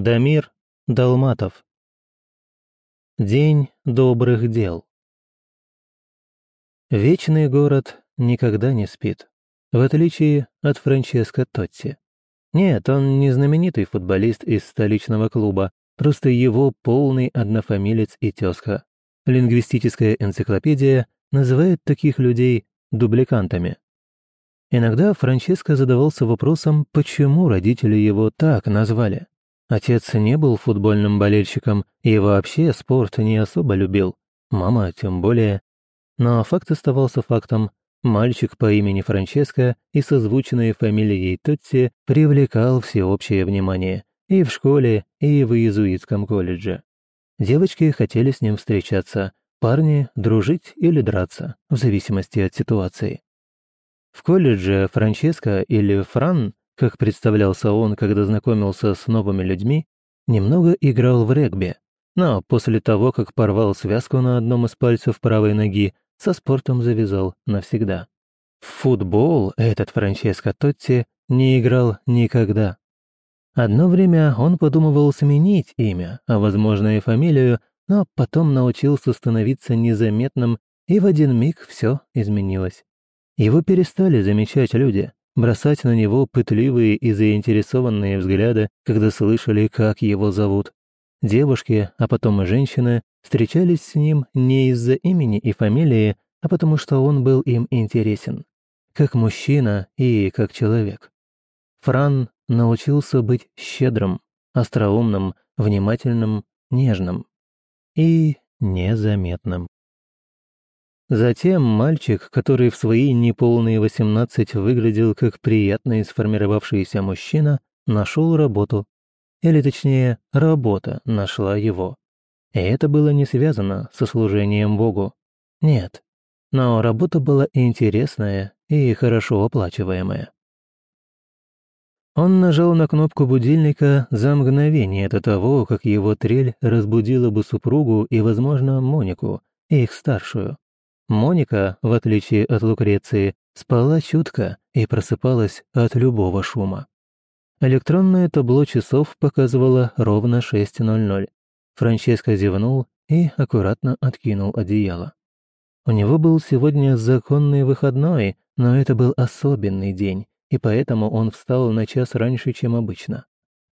Дамир Далматов. День добрых дел. Вечный город никогда не спит, в отличие от Франческо Тотти. Нет, он не знаменитый футболист из столичного клуба, просто его полный однофамилец и тезка. Лингвистическая энциклопедия называет таких людей дубликантами. Иногда Франческо задавался вопросом, почему родители его так назвали. Отец не был футбольным болельщиком и вообще спорт не особо любил, мама тем более. Но факт оставался фактом. Мальчик по имени Франческо и созвученной фамилией Тотти привлекал всеобщее внимание и в школе, и в иезуитском колледже. Девочки хотели с ним встречаться, парни – дружить или драться, в зависимости от ситуации. В колледже Франческо или Фран, как представлялся он, когда знакомился с новыми людьми, немного играл в регби, но после того, как порвал связку на одном из пальцев правой ноги, со спортом завязал навсегда. В футбол этот Франческо Тотти не играл никогда. Одно время он подумывал сменить имя, а возможно и фамилию, но потом научился становиться незаметным, и в один миг все изменилось. Его перестали замечать люди, бросать на него пытливые и заинтересованные взгляды, когда слышали, как его зовут. Девушки, а потом и женщины, встречались с ним не из-за имени и фамилии, а потому что он был им интересен. Как мужчина и как человек. Фран научился быть щедрым, остроумным, внимательным, нежным и незаметным. Затем мальчик, который в свои неполные 18 выглядел как приятный сформировавшийся мужчина, нашел работу. Или точнее, работа нашла его. И это было не связано со служением Богу. Нет. Но работа была интересная и хорошо оплачиваемая. Он нажал на кнопку будильника за мгновение до того, как его трель разбудила бы супругу и, возможно, Монику, их старшую. Моника, в отличие от Лукреции, спала чутко и просыпалась от любого шума. Электронное табло часов показывало ровно 6.00. Франческо зевнул и аккуратно откинул одеяло. У него был сегодня законный выходной, но это был особенный день, и поэтому он встал на час раньше, чем обычно.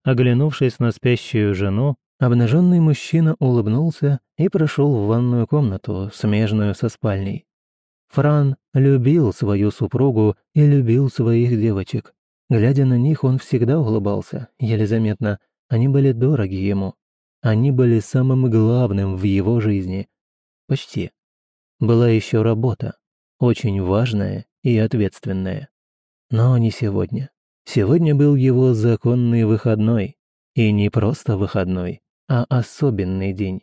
Оглянувшись на спящую жену, Обнаженный мужчина улыбнулся и прошел в ванную комнату, смежную со спальней. Фран любил свою супругу и любил своих девочек. Глядя на них, он всегда улыбался, еле заметно. Они были дороги ему. Они были самым главным в его жизни. Почти. Была еще работа, очень важная и ответственная. Но не сегодня. Сегодня был его законный выходной. И не просто выходной, а особенный день.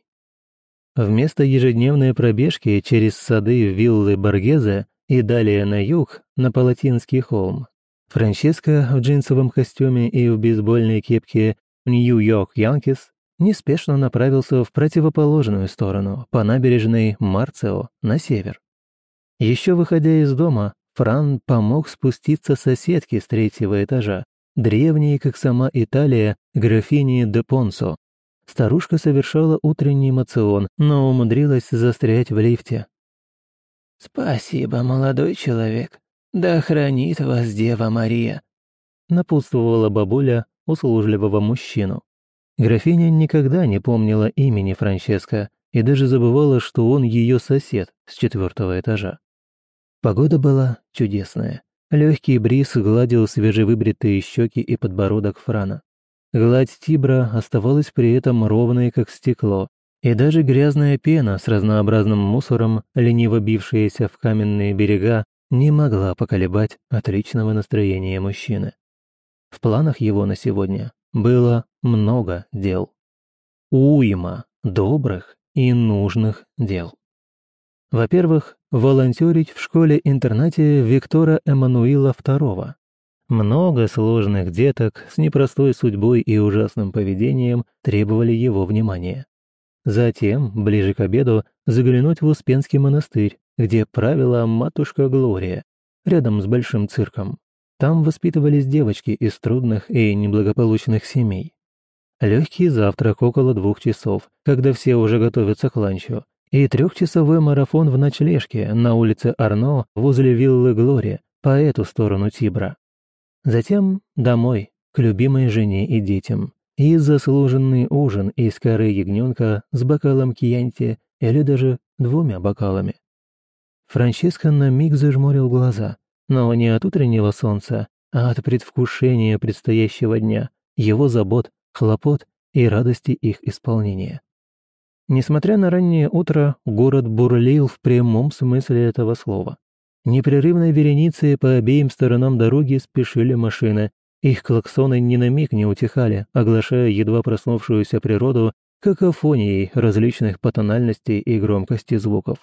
Вместо ежедневной пробежки через сады виллы Боргезе и далее на юг, на Палатинский холм, Франческо в джинсовом костюме и в бейсбольной кепке Нью-Йорк Янкис неспешно направился в противоположную сторону, по набережной Марцео, на север. Еще выходя из дома, Фран помог спуститься соседке с третьего этажа, древней, как сама Италия, графини де Понсо, Старушка совершала утренний мацион, но умудрилась застрять в лифте. «Спасибо, молодой человек. Да хранит вас Дева Мария», напутствовала бабуля услужливого мужчину. Графиня никогда не помнила имени Франческо и даже забывала, что он ее сосед с четвертого этажа. Погода была чудесная. Легкий бриз гладил свежевыбритые щеки и подбородок Франа. Гладь Тибра оставалась при этом ровной, как стекло, и даже грязная пена с разнообразным мусором, лениво бившаяся в каменные берега, не могла поколебать отличного настроения мужчины. В планах его на сегодня было много дел. Уйма добрых и нужных дел. Во-первых, волонтерить в школе-интернате Виктора Эммануила II, много сложных деток с непростой судьбой и ужасным поведением требовали его внимания. Затем, ближе к обеду, заглянуть в Успенский монастырь, где правила матушка Глория, рядом с большим цирком. Там воспитывались девочки из трудных и неблагополучных семей. легкий завтрак около двух часов, когда все уже готовятся к ланчу, и трехчасовой марафон в ночлежке на улице Арно возле виллы Глори по эту сторону Тибра. Затем домой, к любимой жене и детям, и заслуженный ужин из коры ягненка с бокалом кьянти или даже двумя бокалами. Франческо на миг зажмурил глаза, но не от утреннего солнца, а от предвкушения предстоящего дня, его забот, хлопот и радости их исполнения. Несмотря на раннее утро, город бурлил в прямом смысле этого слова. Непрерывной вереницей по обеим сторонам дороги спешили машины. Их клаксоны ни на миг не утихали, оглашая едва проснувшуюся природу какофонией различных по тональности и громкости звуков.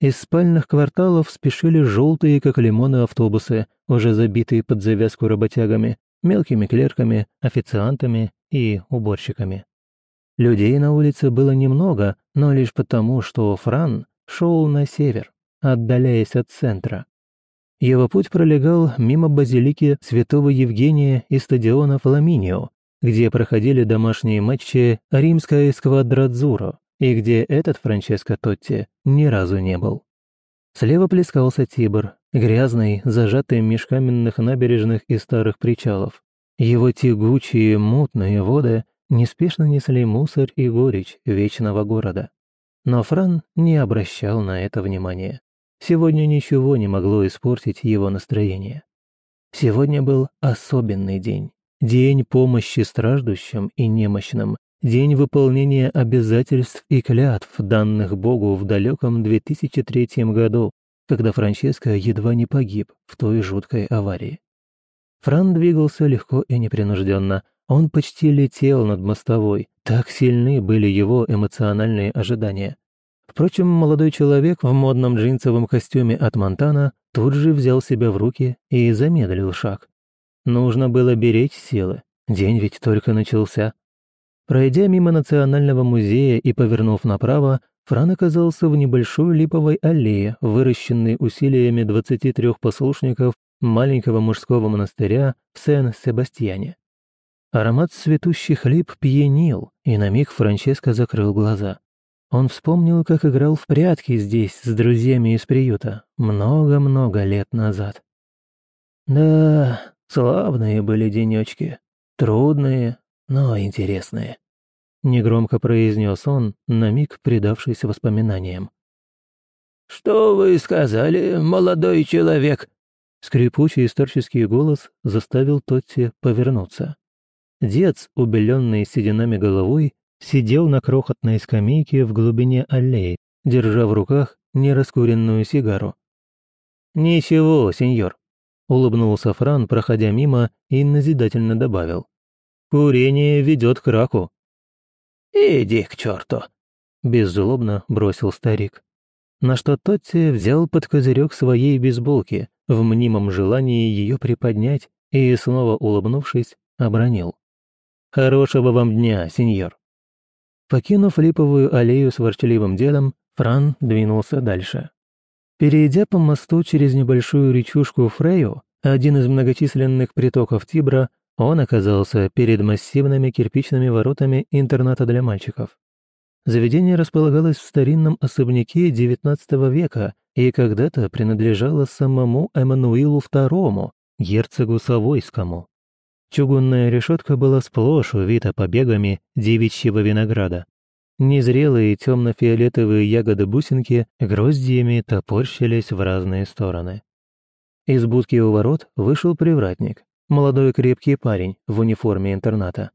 Из спальных кварталов спешили желтые, как лимоны, автобусы, уже забитые под завязку работягами, мелкими клерками, официантами и уборщиками. Людей на улице было немного, но лишь потому, что Фран шел на север, отдаляясь от центра. Его путь пролегал мимо базилики Святого Евгения и стадиона Фламинио, где проходили домашние матчи римская эсквадрадзуро, и где этот Франческо Тотти ни разу не был. Слева плескался Тибр, грязный, зажатый меж каменных набережных и старых причалов. Его тягучие, мутные воды неспешно несли мусор и горечь вечного города. Но Фран не обращал на это внимания. Сегодня ничего не могло испортить его настроение. Сегодня был особенный день. День помощи страждущим и немощным, день выполнения обязательств и клятв, данных Богу в далеком 2003 году, когда Франческо едва не погиб в той жуткой аварии. Фран двигался легко и непринужденно. Он почти летел над мостовой, так сильны были его эмоциональные ожидания. Впрочем, молодой человек в модном джинсовом костюме от Монтана тут же взял себя в руки и замедлил шаг. Нужно было беречь силы, день ведь только начался. Пройдя мимо Национального музея и повернув направо, Фран оказался в небольшой липовой аллее, выращенной усилиями 23 послушников маленького мужского монастыря в Сен-Себастьяне. Аромат цветущих лип пьянил, и на миг Франческо закрыл глаза. Он вспомнил, как играл в прятки здесь с друзьями из приюта много-много лет назад. Да, славные были денечки, трудные, но интересные. Негромко произнес он, на миг предавшись воспоминаниям. «Что вы сказали, молодой человек?» Скрипучий старческий голос заставил Тотти повернуться. Дед, убеленный сединами головой, сидел на крохотной скамейке в глубине аллеи, держа в руках нераскуренную сигару. «Ничего, сеньор», — улыбнулся Фран, проходя мимо, и назидательно добавил. Курение ведет к раку». «Иди к черту!» – беззлобно бросил старик. На что Тотти взял под козырек своей бейсболки, в мнимом желании ее приподнять и, снова улыбнувшись, обронил. «Хорошего вам дня, сеньор!» Покинув липовую аллею с ворчливым дедом, Фран двинулся дальше. Перейдя по мосту через небольшую речушку Фрею, один из многочисленных притоков Тибра, он оказался перед массивными кирпичными воротами интерната для мальчиков. Заведение располагалось в старинном особняке XIX века и когда-то принадлежало самому Эммануилу II, герцогу Савойскому. Чугунная решетка была сплошь увита побегами девичьего винограда. Незрелые темно-фиолетовые ягоды-бусинки гроздьями топорщились в разные стороны. Из будки у ворот вышел привратник, молодой крепкий парень в униформе интерната.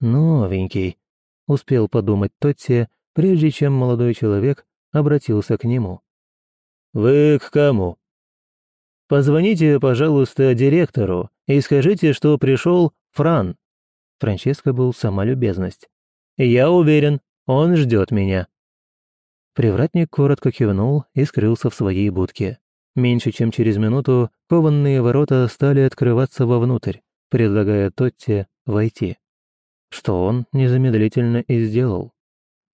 «Новенький», — успел подумать Тотти, прежде чем молодой человек обратился к нему. «Вы к кому?» «Позвоните, пожалуйста, директору и скажите, что пришел Фран». Франческо был сама любезность. «Я уверен, он ждет меня». Привратник коротко кивнул и скрылся в своей будке. Меньше чем через минуту кованные ворота стали открываться вовнутрь, предлагая Тотте войти. Что он незамедлительно и сделал.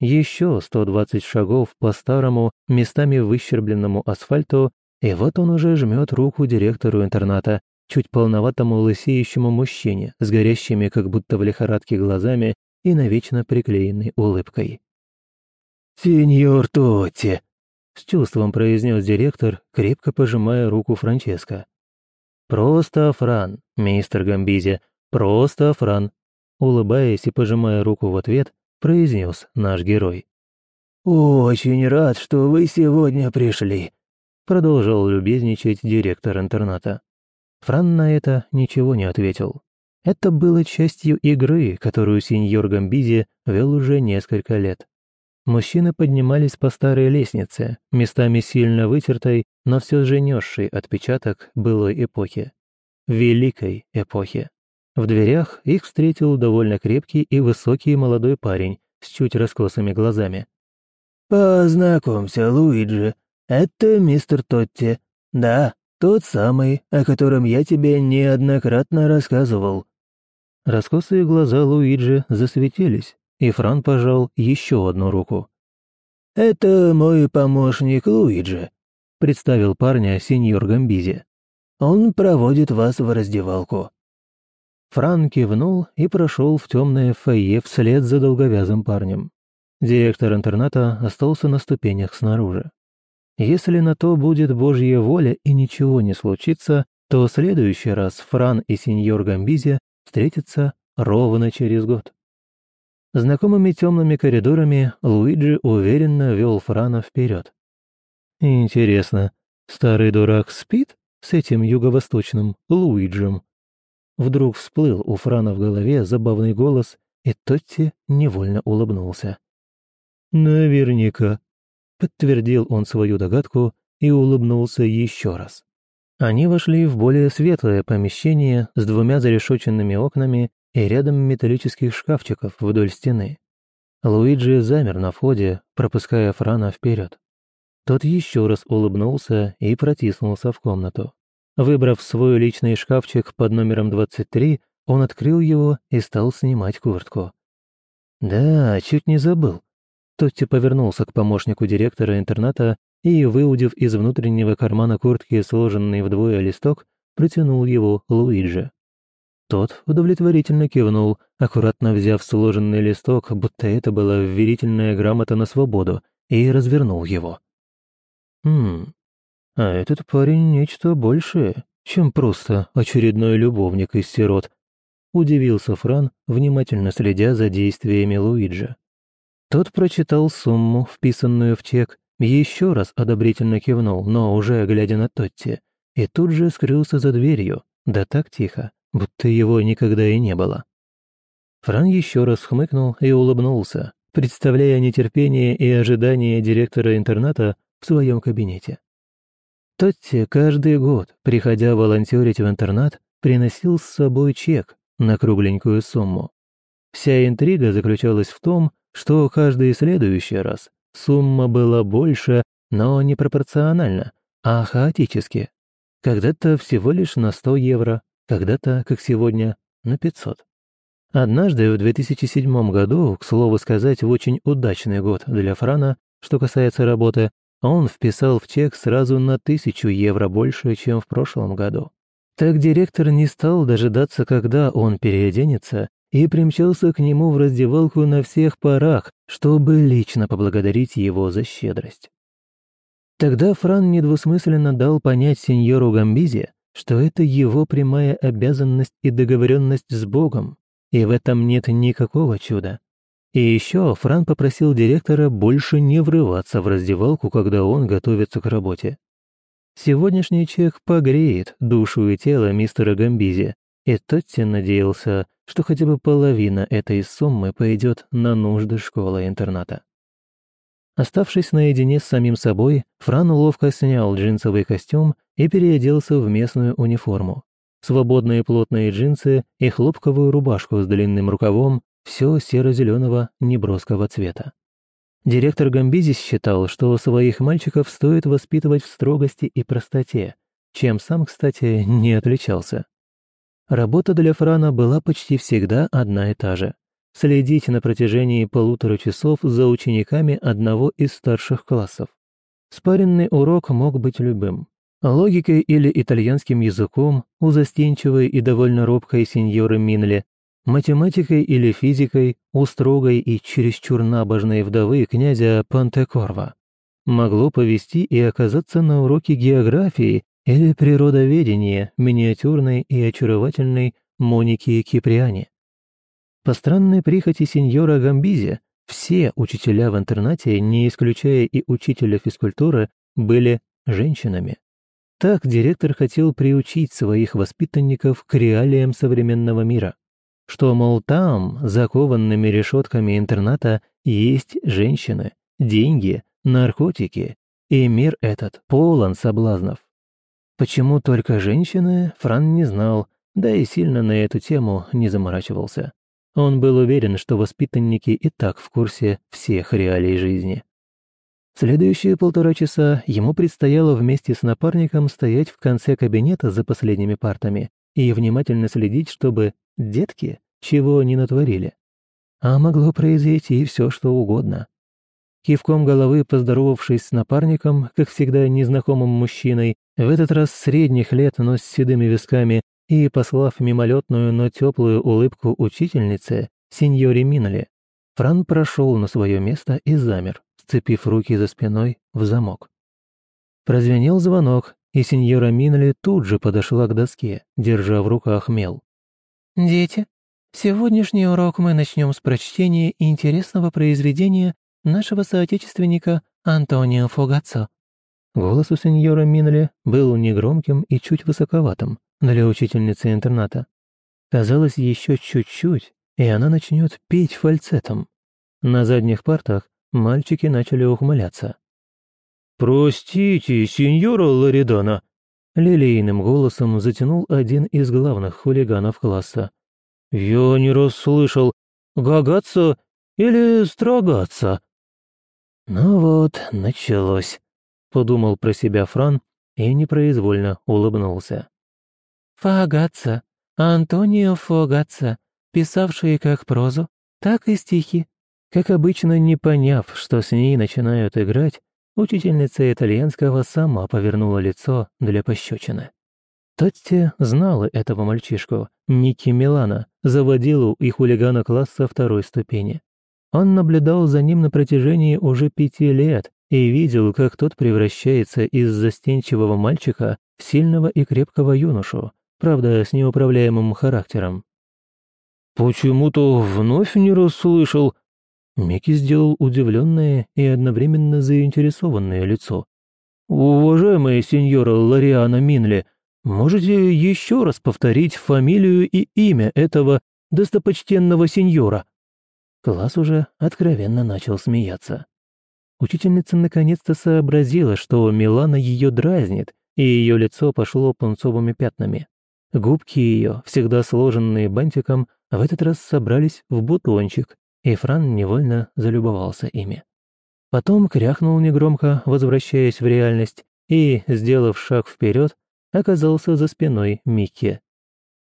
Еще 120 шагов по старому, местами выщербленному асфальту, и вот он уже жмет руку директору интерната, чуть полноватому лысеющему мужчине с горящими, как будто в лихорадке, глазами и навечно приклеенной улыбкой. «Сеньор Тотти!» — с чувством произнес директор, крепко пожимая руку Франческо. «Просто Фран, мистер Гамбизи, просто Фран!» Улыбаясь и пожимая руку в ответ, произнес наш герой. «Очень рад, что вы сегодня пришли», — продолжал любезничать директор интерната. Фран на это ничего не ответил. Это было частью игры, которую сеньор Гамбизи вел уже несколько лет. Мужчины поднимались по старой лестнице, местами сильно вытертой, но все же несшей отпечаток былой эпохи. Великой эпохи. В дверях их встретил довольно крепкий и высокий молодой парень с чуть раскосыми глазами. «Познакомься, Луиджи, это мистер Тотти. Да, тот самый, о котором я тебе неоднократно рассказывал». Раскосые глаза Луиджи засветились, и Фран пожал еще одну руку. «Это мой помощник Луиджи», — представил парня сеньор Гамбизи. «Он проводит вас в раздевалку». Фран кивнул и прошел в темное фойе вслед за долговязым парнем. Директор интерната остался на ступенях снаружи. Если на то будет Божья воля и ничего не случится, то в следующий раз Фран и сеньор Гамбизи встретятся ровно через год. Знакомыми темными коридорами Луиджи уверенно вел Франа вперед. Интересно, старый дурак спит с этим юго-восточным Луиджем? Вдруг всплыл у Франа в голове забавный голос, и Тотти невольно улыбнулся. «Наверняка», — подтвердил он свою догадку и улыбнулся еще раз. Они вошли в более светлое помещение с двумя зарешоченными окнами и рядом металлических шкафчиков вдоль стены. Луиджи замер на входе, пропуская Франа вперед. Тот еще раз улыбнулся и протиснулся в комнату. Выбрав свой личный шкафчик под номером 23, он открыл его и стал снимать куртку. «Да, чуть не забыл». Тотти повернулся к помощнику директора интерната и, выудив из внутреннего кармана куртки сложенный вдвое листок, протянул его Луиджи. Тот удовлетворительно кивнул, аккуратно взяв сложенный листок, будто это была верительная грамота на свободу, и развернул его. «Хм, а этот парень нечто большее, чем просто очередной любовник из сирот», удивился Фран, внимательно следя за действиями Луиджа. Тот прочитал сумму, вписанную в чек, еще раз одобрительно кивнул, но уже глядя на Тотти, и тут же скрылся за дверью, да так тихо, будто его никогда и не было. Фран еще раз хмыкнул и улыбнулся, представляя нетерпение и ожидание директора интерната в своем кабинете. Тотти каждый год, приходя волонтерить в интернат, приносил с собой чек на кругленькую сумму. Вся интрига заключалась в том, что каждый следующий раз сумма была больше, но не пропорционально, а хаотически. Когда-то всего лишь на 100 евро, когда-то, как сегодня, на 500. Однажды, в 2007 году, к слову сказать, в очень удачный год для Франа, что касается работы, он вписал в чек сразу на тысячу евро больше, чем в прошлом году. Так директор не стал дожидаться, когда он переоденется, и примчался к нему в раздевалку на всех парах, чтобы лично поблагодарить его за щедрость. Тогда Фран недвусмысленно дал понять сеньору Гамбизе, что это его прямая обязанность и договоренность с Богом, и в этом нет никакого чуда. И еще Фран попросил директора больше не врываться в раздевалку, когда он готовится к работе. Сегодняшний чек погреет душу и тело мистера Гамбизи, и Тотти надеялся, что хотя бы половина этой суммы пойдет на нужды школы-интерната. Оставшись наедине с самим собой, Фран ловко снял джинсовый костюм и переоделся в местную униформу. Свободные плотные джинсы и хлопковую рубашку с длинным рукавом, все серо-зеленого неброского цвета. Директор Гамбизис считал, что своих мальчиков стоит воспитывать в строгости и простоте, чем сам, кстати, не отличался. Работа для Франа была почти всегда одна и та же следить на протяжении полутора часов за учениками одного из старших классов. Спаренный урок мог быть любым. логикой или итальянским языком у застенчивой и довольно робкой сеньоры Минли, математикой или физикой у строгой и чересчур набожной вдовы князя Пантекорва. Могло повести и оказаться на уроке географии или природоведения миниатюрной и очаровательной Моники Киприани. По странной прихоти сеньора Гамбизи, все учителя в интернате, не исключая и учителя физкультуры, были женщинами. Так директор хотел приучить своих воспитанников к реалиям современного мира. Что, мол, там, закованными решетками интерната, есть женщины, деньги, наркотики, и мир этот полон соблазнов. Почему только женщины, Фран не знал, да и сильно на эту тему не заморачивался. Он был уверен, что воспитанники и так в курсе всех реалий жизни. Следующие полтора часа ему предстояло вместе с напарником стоять в конце кабинета за последними партами и внимательно следить, чтобы детки чего не натворили. А могло произойти все, что угодно. Кивком головы, поздоровавшись с напарником, как всегда незнакомым мужчиной, в этот раз средних лет, но с седыми висками, и послав мимолетную, но теплую улыбку учительнице, сеньоре Миноли, Фран прошел на свое место и замер сцепив руки за спиной в замок. Прозвенел звонок, и сеньора Минли тут же подошла к доске, держа в руках мел. «Дети, сегодняшний урок мы начнем с прочтения интересного произведения нашего соотечественника Антонио Фогацо». Голос у сеньора Минли был негромким и чуть высоковатым для учительницы интерната. Казалось, еще чуть-чуть, и она начнет петь фальцетом. На задних партах Мальчики начали ухмыляться. «Простите, сеньора Лоридона», — лилейным голосом затянул один из главных хулиганов класса. «Я не расслышал, гагаться или строгаться?» «Ну вот, началось», — подумал про себя Фран и непроизвольно улыбнулся. «Фагатца, Антонио Фагатца, писавший как прозу, так и стихи, как обычно, не поняв, что с ней начинают играть, учительница итальянского сама повернула лицо для пощечины. Тотти знала этого мальчишку, Ники Милана, заводилу и хулигана класса второй ступени. Он наблюдал за ним на протяжении уже пяти лет и видел, как тот превращается из застенчивого мальчика в сильного и крепкого юношу, правда, с неуправляемым характером. «Почему-то вновь не расслышал», Микки сделал удивленное и одновременно заинтересованное лицо. «Уважаемая сеньора Лариана Минли, можете еще раз повторить фамилию и имя этого достопочтенного сеньора?» Класс уже откровенно начал смеяться. Учительница наконец-то сообразила, что Милана ее дразнит, и ее лицо пошло пунцовыми пятнами. Губки ее, всегда сложенные бантиком, в этот раз собрались в бутончик, и Фран невольно залюбовался ими. Потом кряхнул негромко, возвращаясь в реальность, и, сделав шаг вперед, оказался за спиной Микки.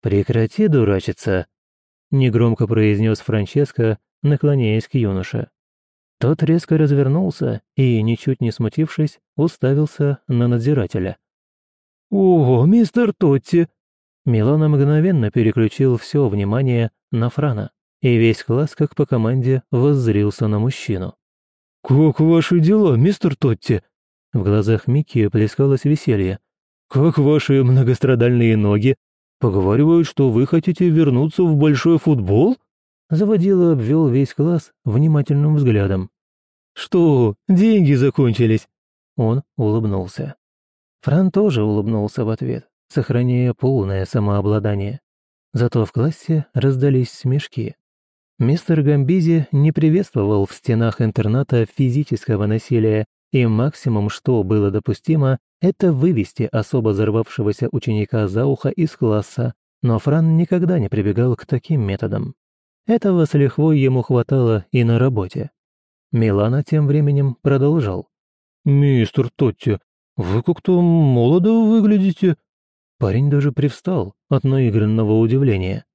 «Прекрати дурачиться», — негромко произнес Франческо, наклоняясь к юноше. Тот резко развернулся и, ничуть не смутившись, уставился на надзирателя. «О, мистер Тотти!» Милана мгновенно переключил все внимание на Франа и весь класс, как по команде, воззрился на мужчину. «Как ваши дела, мистер Тотти?» В глазах Микки плескалось веселье. «Как ваши многострадальные ноги? Поговаривают, что вы хотите вернуться в большой футбол?» Заводила обвел весь класс внимательным взглядом. «Что, деньги закончились?» Он улыбнулся. Фран тоже улыбнулся в ответ, сохраняя полное самообладание. Зато в классе раздались смешки. Мистер Гамбизи не приветствовал в стенах интерната физического насилия, и максимум, что было допустимо, это вывести особо взорвавшегося ученика за ухо из класса, но Фран никогда не прибегал к таким методам. Этого с лихвой ему хватало и на работе. Милана тем временем продолжал. «Мистер Тотти, вы как-то молодо выглядите». Парень даже привстал от наигранного удивления.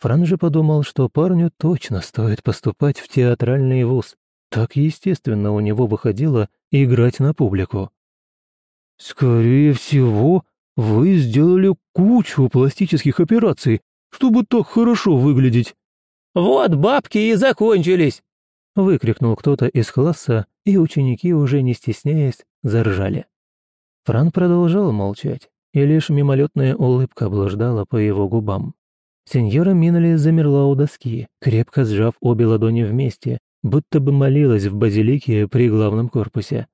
Фран же подумал, что парню точно стоит поступать в театральный вуз. Так естественно у него выходило играть на публику. «Скорее всего, вы сделали кучу пластических операций, чтобы так хорошо выглядеть». «Вот бабки и закончились!» выкрикнул кто-то из класса, и ученики, уже не стесняясь, заржали. Фран продолжал молчать, и лишь мимолетная улыбка блуждала по его губам. Сеньора Минали замерла у доски, крепко сжав обе ладони вместе, будто бы молилась в базилике при главном корпусе.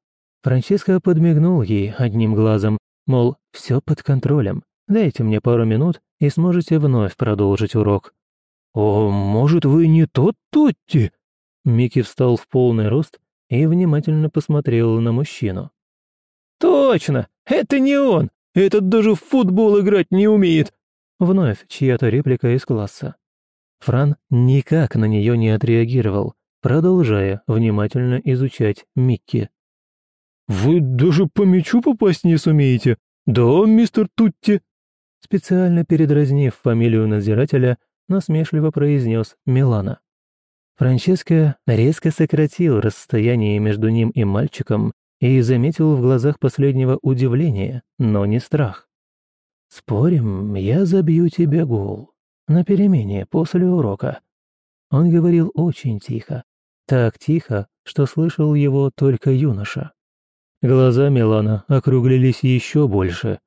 Франческо подмигнул ей одним глазом, мол, все под контролем, дайте мне пару минут и сможете вновь продолжить урок. «О, может, вы не тот Тотти?» Микки встал в полный рост и внимательно посмотрел на мужчину. «Точно! Это не он! Этот даже в футбол играть не умеет!» Вновь чья-то реплика из класса. Фран никак на нее не отреагировал, продолжая внимательно изучать Микки. «Вы даже по мячу попасть не сумеете? Да, мистер Тутти?» Специально передразнив фамилию надзирателя, насмешливо произнес Милана. Франческо резко сократил расстояние между ним и мальчиком и заметил в глазах последнего удивление, но не страх. «Спорим, я забью тебе гол. На перемене, после урока». Он говорил очень тихо. Так тихо, что слышал его только юноша. Глаза Милана округлились еще больше.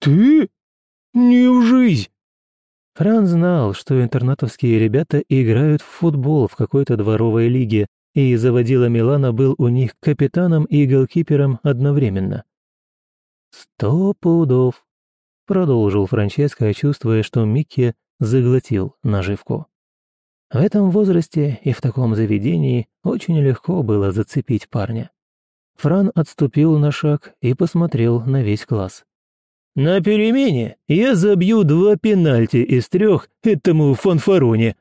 «Ты? Не в жизнь!» Фран знал, что интернатовские ребята играют в футбол в какой-то дворовой лиге, и заводила Милана был у них капитаном и голкипером одновременно. «Сто пудов», — продолжил Франческо, чувствуя, что Микки заглотил наживку. В этом возрасте и в таком заведении очень легко было зацепить парня. Фран отступил на шаг и посмотрел на весь класс. На перемене я забью два пенальти из трех этому фанфароне.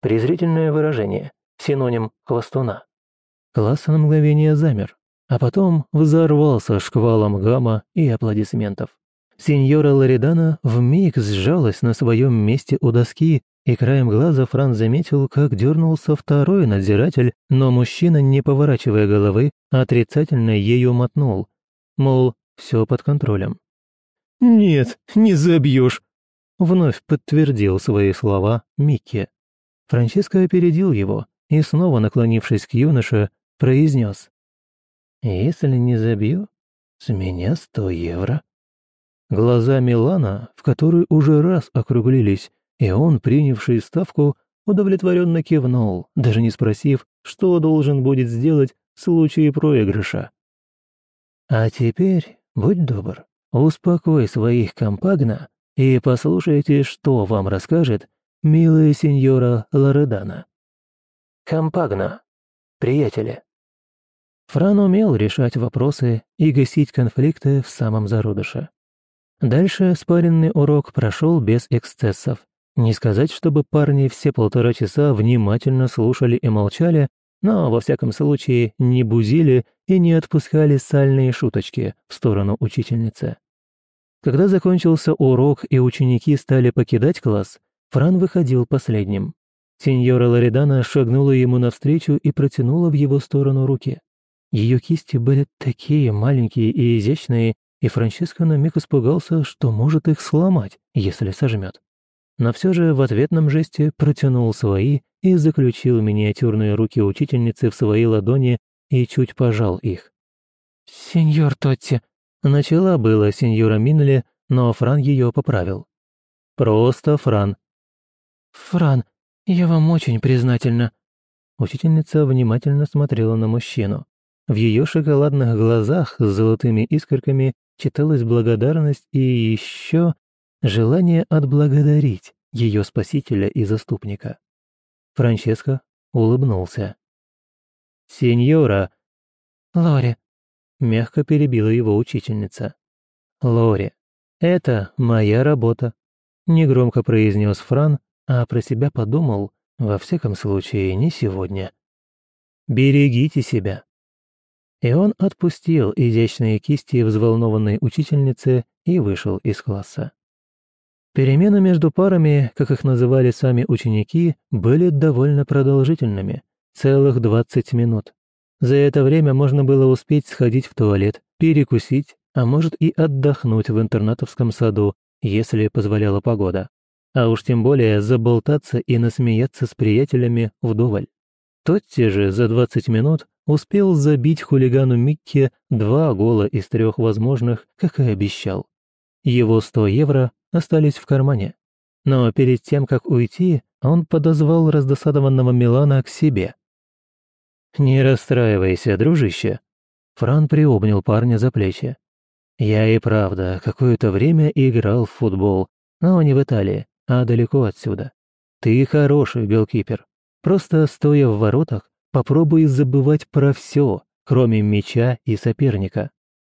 Презрительное выражение, синоним хвостуна. Класс на мгновение замер, а потом взорвался шквалом гамма и аплодисментов. Сеньора Лоридана вмиг сжалась на своем месте у доски, и краем глаза Фран заметил, как дернулся второй надзиратель, но мужчина, не поворачивая головы, отрицательно ею мотнул. Мол, все под контролем. «Нет, не забьешь», — вновь подтвердил свои слова Микки. Франческо опередил его и, снова наклонившись к юноше, произнес. «Если не забью, с меня сто евро». Глаза Милана, в которые уже раз округлились, и он, принявший ставку, удовлетворенно кивнул, даже не спросив, что должен будет сделать в случае проигрыша. «А теперь будь добр, Успокой своих компагна и послушайте, что вам расскажет милая сеньора Лоредана. Компагна. Приятели. Фран умел решать вопросы и гасить конфликты в самом зародыше. Дальше спаренный урок прошел без эксцессов. Не сказать, чтобы парни все полтора часа внимательно слушали и молчали, но, во всяком случае, не бузили и не отпускали сальные шуточки в сторону учительницы. Когда закончился урок и ученики стали покидать класс, Фран выходил последним. Сеньора Лоридана шагнула ему навстречу и протянула в его сторону руки. Ее кисти были такие маленькие и изящные, и Франческо на миг испугался, что может их сломать, если сожмет. Но все же в ответном жесте протянул свои и заключил миниатюрные руки учительницы в свои ладони и чуть пожал их. «Сеньор Тотти, Начала было сеньора Минли, но Фран ее поправил. «Просто Фран». «Фран, я вам очень признательна». Учительница внимательно смотрела на мужчину. В ее шоколадных глазах с золотыми искорками читалась благодарность и еще желание отблагодарить ее спасителя и заступника. Франческо улыбнулся. «Сеньора!» «Лори, мягко перебила его учительница. «Лори, это моя работа», — негромко произнес Фран, а про себя подумал, во всяком случае, не сегодня. «Берегите себя». И он отпустил изящные кисти взволнованной учительницы и вышел из класса. Перемены между парами, как их называли сами ученики, были довольно продолжительными, целых 20 минут. За это время можно было успеть сходить в туалет, перекусить, а может и отдохнуть в интернатовском саду, если позволяла погода. А уж тем более заболтаться и насмеяться с приятелями вдоволь. Тотти же за 20 минут успел забить хулигану Микки два гола из трех возможных, как и обещал. Его 100 евро остались в кармане. Но перед тем, как уйти, он подозвал раздосадованного Милана к себе. «Не расстраивайся, дружище». Фран приобнял парня за плечи. «Я и правда какое-то время играл в футбол, но не в Италии, а далеко отсюда. Ты хороший голкипер. Просто стоя в воротах, попробуй забывать про все, кроме мяча и соперника.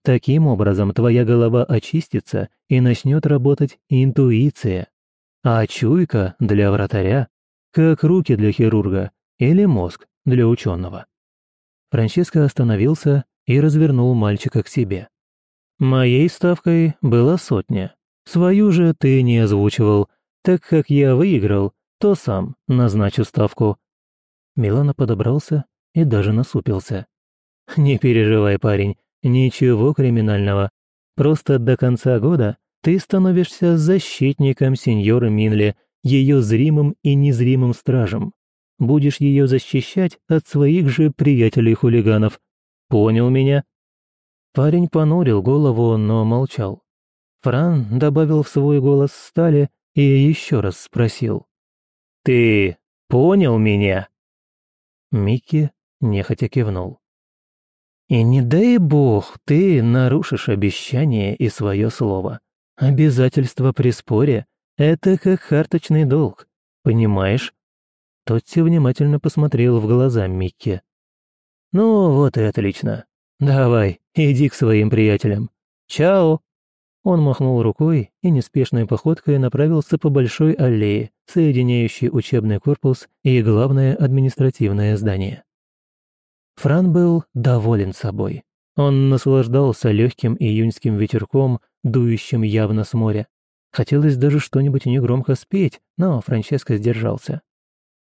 Таким образом твоя голова очистится и начнет работать интуиция. А чуйка для вратаря, как руки для хирурга или мозг для ученого. Франческо остановился и развернул мальчика к себе. «Моей ставкой была сотня. Свою же ты не озвучивал. Так как я выиграл, то сам назначу ставку». Милана подобрался и даже насупился. «Не переживай, парень, ничего криминального. Просто до конца года ты становишься защитником сеньоры Минли, ее зримым и незримым стражем. Будешь ее защищать от своих же приятелей-хулиганов. Понял меня?» Парень понурил голову, но молчал. Фран добавил в свой голос стали и еще раз спросил. «Ты понял меня?» Микки нехотя кивнул. «И не дай бог ты нарушишь обещание и свое слово. Обязательство при споре — это как карточный долг, понимаешь?» Тотти внимательно посмотрел в глаза Микки. «Ну вот и отлично. Давай, иди к своим приятелям. Чао!» Он махнул рукой и неспешной походкой направился по большой аллее, соединяющей учебный корпус и главное административное здание. Фран был доволен собой. Он наслаждался легким июньским ветерком, дующим явно с моря. Хотелось даже что-нибудь негромко спеть, но Франческо сдержался.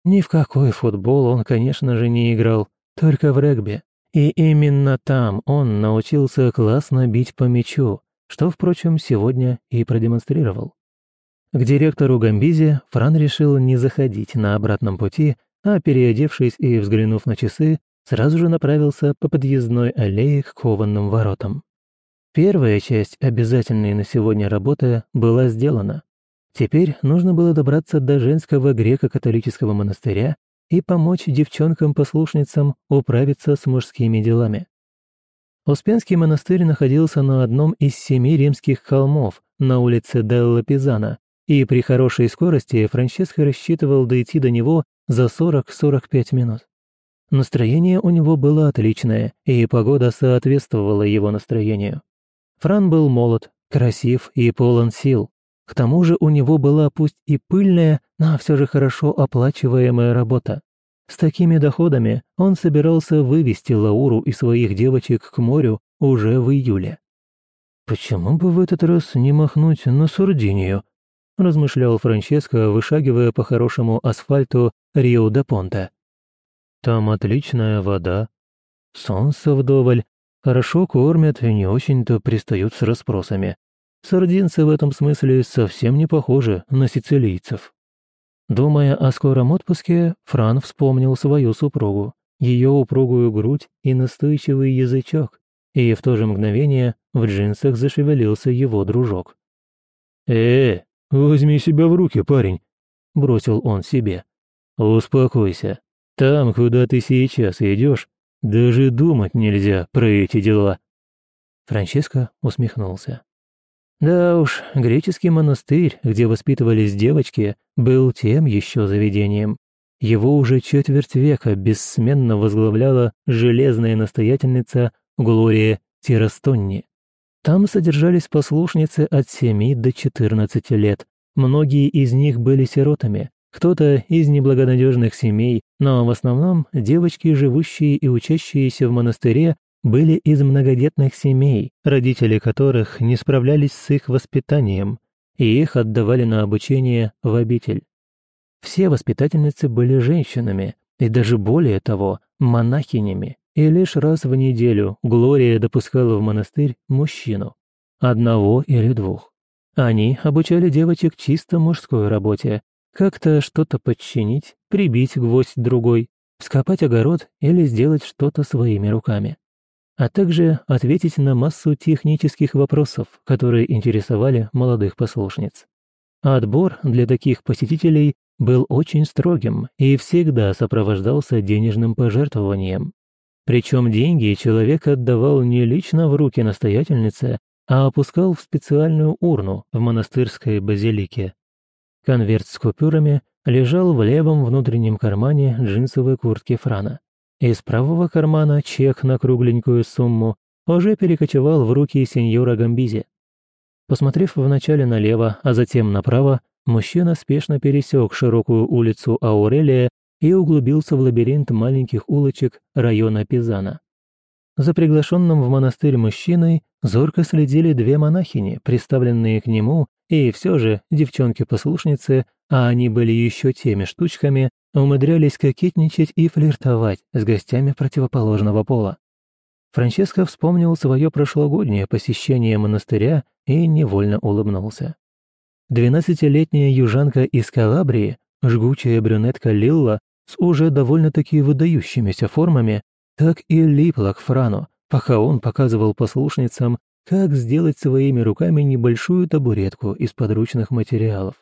Ни в какой футбол он, конечно же, не играл, только в регби. И именно там он научился классно бить по мячу, что, впрочем, сегодня и продемонстрировал. К директору Гамбизе Фран решил не заходить на обратном пути, а, переодевшись и взглянув на часы, сразу же направился по подъездной аллее к кованным воротам. Первая часть обязательной на сегодня работы была сделана. Теперь нужно было добраться до женского греко-католического монастыря и помочь девчонкам-послушницам управиться с мужскими делами. Успенский монастырь находился на одном из семи римских холмов на улице Делла Пизана, и при хорошей скорости Франческо рассчитывал дойти до него за 40-45 минут. Настроение у него было отличное, и погода соответствовала его настроению. Фран был молод, красив и полон сил, к тому же у него была пусть и пыльная, но все же хорошо оплачиваемая работа. С такими доходами он собирался вывести Лауру и своих девочек к морю уже в июле. «Почему бы в этот раз не махнуть на Сурдинию?» – размышлял Франческо, вышагивая по хорошему асфальту Рио-де-Понте. «Там отличная вода, солнце вдоволь, хорошо кормят и не очень-то пристают с расспросами. Сардинцы в этом смысле совсем не похожи на сицилийцев. Думая о скором отпуске, Фран вспомнил свою супругу, ее упругую грудь и настойчивый язычок, и в то же мгновение в джинсах зашевелился его дружок. «Э, возьми себя в руки, парень», — бросил он себе. «Успокойся. Там, куда ты сейчас идешь, даже думать нельзя про эти дела». Франческо усмехнулся. Да уж, греческий монастырь, где воспитывались девочки, был тем еще заведением. Его уже четверть века бессменно возглавляла железная настоятельница Глория Тирастонни. Там содержались послушницы от 7 до 14 лет. Многие из них были сиротами, кто-то из неблагонадежных семей, но в основном девочки, живущие и учащиеся в монастыре, были из многодетных семей, родители которых не справлялись с их воспитанием, и их отдавали на обучение в обитель. Все воспитательницы были женщинами, и даже более того, монахинями, и лишь раз в неделю Глория допускала в монастырь мужчину, одного или двух. Они обучали девочек чисто мужской работе, как-то что-то подчинить, прибить гвоздь другой, вскопать огород или сделать что-то своими руками. А также ответить на массу технических вопросов, которые интересовали молодых послушниц. Отбор для таких посетителей был очень строгим и всегда сопровождался денежным пожертвованием. Причем деньги человек отдавал не лично в руки настоятельнице, а опускал в специальную урну в монастырской базилике. Конверт с купюрами лежал в левом внутреннем кармане джинсовой куртки Франа. Из правого кармана чек на кругленькую сумму уже перекочевал в руки сеньора Гамбизи. Посмотрев вначале налево, а затем направо, мужчина спешно пересек широкую улицу Аурелия и углубился в лабиринт маленьких улочек района Пизана. За приглашенным в монастырь мужчиной зорко следили две монахини, представленные к нему, и все же девчонки-послушницы, а они были еще теми штучками, умудрялись кокетничать и флиртовать с гостями противоположного пола. Франческо вспомнил свое прошлогоднее посещение монастыря и невольно улыбнулся. Двенадцатилетняя южанка из Калабрии, жгучая брюнетка Лилла с уже довольно-таки выдающимися формами, так и липла к Франу, пока он показывал послушницам, как сделать своими руками небольшую табуретку из подручных материалов.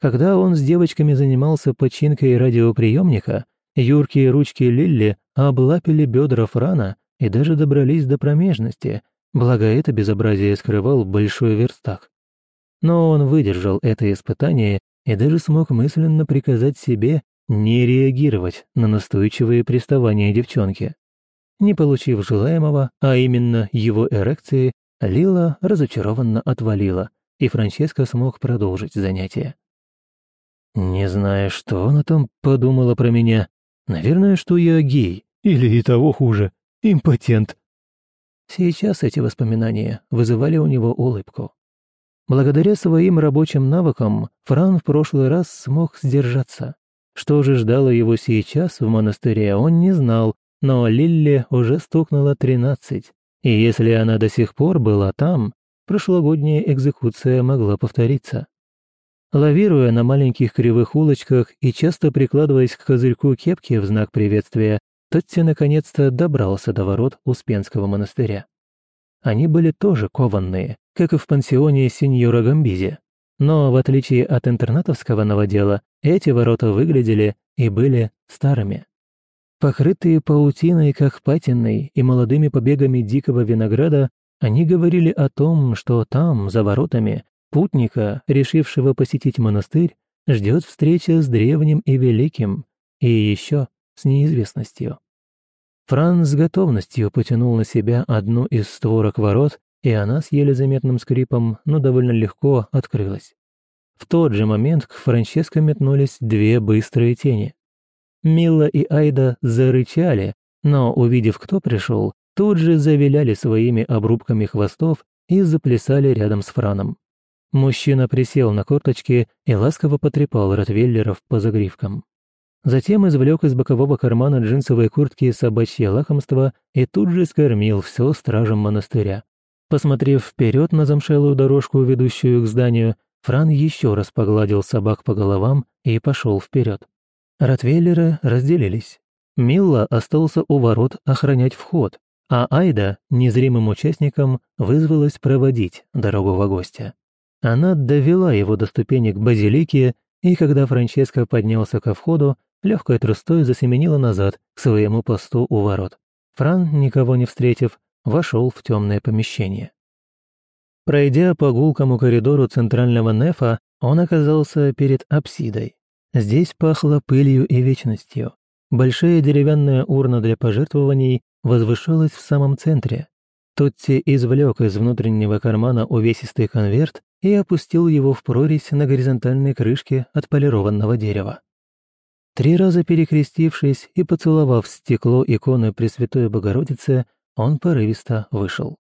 Когда он с девочками занимался починкой радиоприемника, юркие ручки Лилли облапили бедра Франа и даже добрались до промежности, благо это безобразие скрывал большой верстак. Но он выдержал это испытание и даже смог мысленно приказать себе не реагировать на настойчивые приставания девчонки. Не получив желаемого, а именно его эрекции, Лила разочарованно отвалила, и Франческо смог продолжить занятие. Не зная, что она там подумала про меня, наверное, что я гей, или и того хуже, импотент. Сейчас эти воспоминания вызывали у него улыбку. Благодаря своим рабочим навыкам Фран в прошлый раз смог сдержаться. Что же ждало его сейчас в монастыре, он не знал, но Лилле уже стукнуло тринадцать, и если она до сих пор была там, прошлогодняя экзекуция могла повториться. Лавируя на маленьких кривых улочках и часто прикладываясь к козырьку кепки в знак приветствия, Тотти наконец-то добрался до ворот Успенского монастыря. Они были тоже кованные, как и в пансионе сеньора Гамбизи. Но, в отличие от интернатовского новодела, эти ворота выглядели и были старыми. Покрытые паутиной, как патиной, и молодыми побегами дикого винограда, они говорили о том, что там, за воротами, путника, решившего посетить монастырь, ждет встреча с древним и великим, и еще с неизвестностью. Франц с готовностью потянул на себя одну из створок ворот и она с еле заметным скрипом, но довольно легко открылась. В тот же момент к Франческо метнулись две быстрые тени. Мила и Айда зарычали, но, увидев, кто пришел, тут же завиляли своими обрубками хвостов и заплясали рядом с Франом. Мужчина присел на корточки и ласково потрепал ротвейлеров по загривкам. Затем извлек из бокового кармана джинсовой куртки собачье лакомство и тут же скормил все стражам монастыря. Посмотрев вперед на замшелую дорожку, ведущую к зданию, Фран еще раз погладил собак по головам и пошел вперед. Ротвейлеры разделились. Милла остался у ворот охранять вход, а Айда, незримым участником, вызвалась проводить дорогого гостя. Она довела его до ступенек базилики, и когда Франческо поднялся ко входу, легкой трустой засеменила назад к своему посту у ворот. Фран, никого не встретив, вошел в темное помещение. Пройдя по гулкому коридору центрального нефа, он оказался перед апсидой. Здесь пахло пылью и вечностью. Большая деревянная урна для пожертвований возвышалась в самом центре. Тотти извлек из внутреннего кармана увесистый конверт и опустил его в прорезь на горизонтальной крышке от полированного дерева. Три раза перекрестившись и поцеловав стекло иконы Пресвятой Богородицы, он порывисто вышел.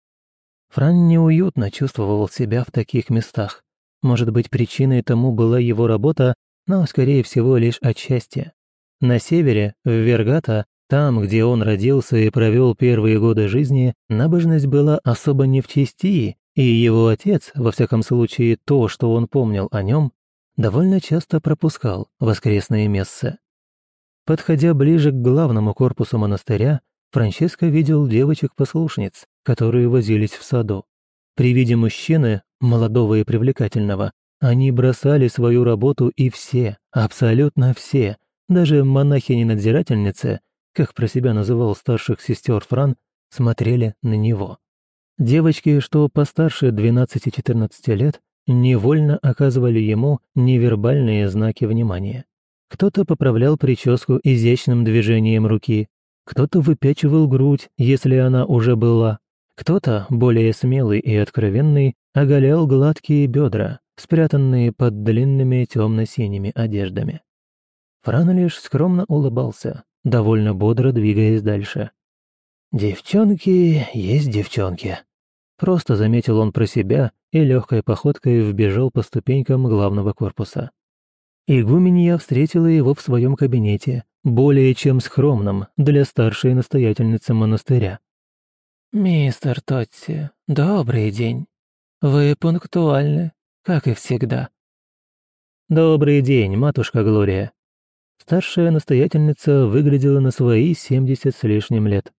Фран неуютно чувствовал себя в таких местах. Может быть, причиной тому была его работа, но, скорее всего, лишь отчасти. На севере, в Вергата, там, где он родился и провел первые годы жизни, набожность была особо не в чести, и его отец, во всяком случае то, что он помнил о нем, довольно часто пропускал воскресные мессы. Подходя ближе к главному корпусу монастыря, Франческо видел девочек-послушниц, которые возились в саду. При виде мужчины, молодого и привлекательного, они бросали свою работу и все, абсолютно все, даже монахини-надзирательницы, как про себя называл старших сестер Фран, смотрели на него. Девочки, что постарше 12-14 лет, невольно оказывали ему невербальные знаки внимания. Кто-то поправлял прическу изящным движением руки, кто-то выпячивал грудь, если она уже была, кто-то, более смелый и откровенный, оголял гладкие бедра, спрятанные под длинными темно-синими одеждами. Фран лишь скромно улыбался, довольно бодро двигаясь дальше. «Девчонки есть девчонки», — просто заметил он про себя и легкой походкой вбежал по ступенькам главного корпуса. Игуменья встретила его в своем кабинете, более чем скромном для старшей настоятельницы монастыря. «Мистер Тотти, добрый день. Вы пунктуальны, как и всегда». «Добрый день, матушка Глория». Старшая настоятельница выглядела на свои семьдесят с лишним лет.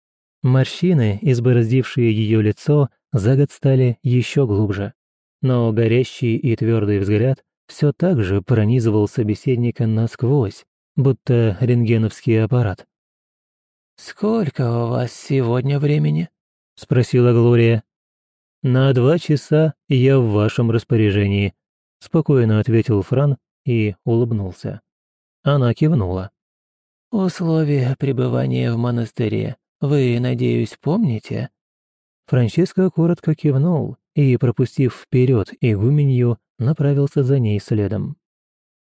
Морщины, избороздившие ее лицо, за год стали еще глубже. Но горящий и твердый взгляд все так же пронизывал собеседника насквозь, будто рентгеновский аппарат. «Сколько у вас сегодня времени?» — спросила Глория. «На два часа я в вашем распоряжении», — спокойно ответил Фран и улыбнулся. Она кивнула. «Условия пребывания в монастыре вы, надеюсь, помните?» Франческо коротко кивнул и, пропустив вперед игуменью, направился за ней следом.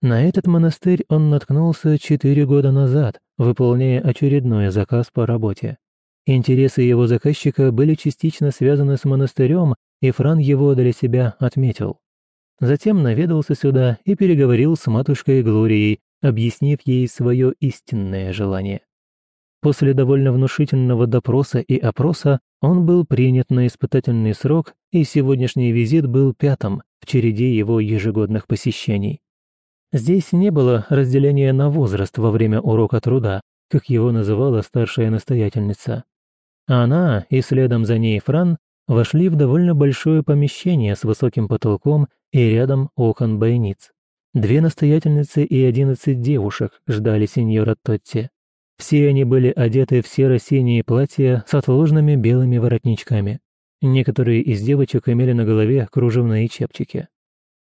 На этот монастырь он наткнулся четыре года назад, выполняя очередной заказ по работе. Интересы его заказчика были частично связаны с монастырем, и Фран его для себя отметил. Затем наведался сюда и переговорил с матушкой Глорией, объяснив ей свое истинное желание. После довольно внушительного допроса и опроса он был принят на испытательный срок, и сегодняшний визит был пятым в череде его ежегодных посещений. Здесь не было разделения на возраст во время урока труда, как его называла старшая настоятельница. Она и следом за ней Фран вошли в довольно большое помещение с высоким потолком и рядом окон бойниц. Две настоятельницы и одиннадцать девушек ждали сеньора Тотти. Все они были одеты в серо-синие платья с отложенными белыми воротничками. Некоторые из девочек имели на голове кружевные чепчики.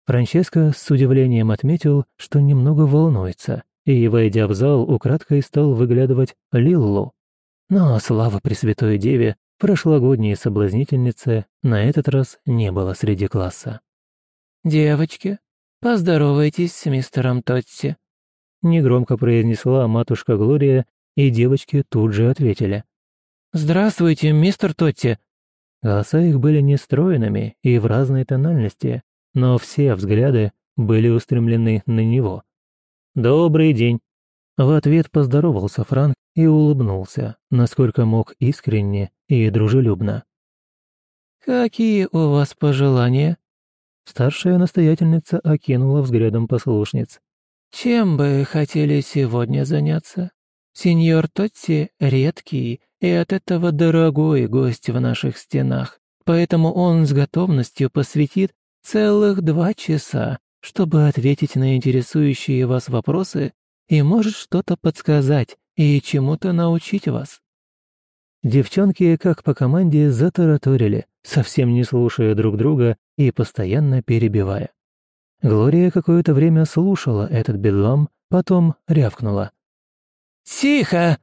Франческо с удивлением отметил, что немного волнуется, и, войдя в зал, украдкой стал выглядывать Лиллу, но, слава Пресвятой Деве, прошлогодней соблазнительницы на этот раз не было среди класса. «Девочки, поздоровайтесь с мистером Тотти», негромко произнесла матушка Глория, и девочки тут же ответили. «Здравствуйте, мистер Тотти!» Голоса их были нестроенными и в разной тональности, но все взгляды были устремлены на него. «Добрый день!» В ответ поздоровался Франк и улыбнулся, насколько мог искренне и дружелюбно. «Какие у вас пожелания?» Старшая настоятельница окинула взглядом послушниц. «Чем бы хотели сегодня заняться? Сеньор Тотти редкий и от этого дорогой гость в наших стенах, поэтому он с готовностью посвятит целых два часа, чтобы ответить на интересующие вас вопросы и может что-то подсказать и чему-то научить вас». Девчонки, как по команде, затараторили, совсем не слушая друг друга и постоянно перебивая. Глория какое-то время слушала этот бедлам, потом рявкнула. «Тихо!»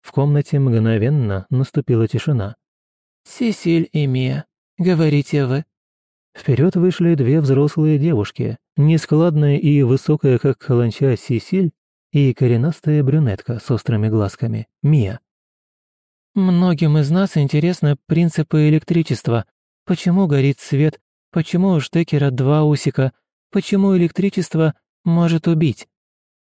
В комнате мгновенно наступила тишина. «Сесиль и Мия, говорите вы». Вперед вышли две взрослые девушки, нескладная и высокая, как каланча, Сесиль и коренастая брюнетка с острыми глазками, Мия. «Многим из нас интересны принципы электричества. Почему горит свет? Почему у штекера два усика? Почему электричество может убить?»